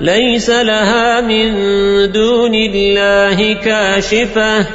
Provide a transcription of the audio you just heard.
ليس لها من دون الله كاشفة.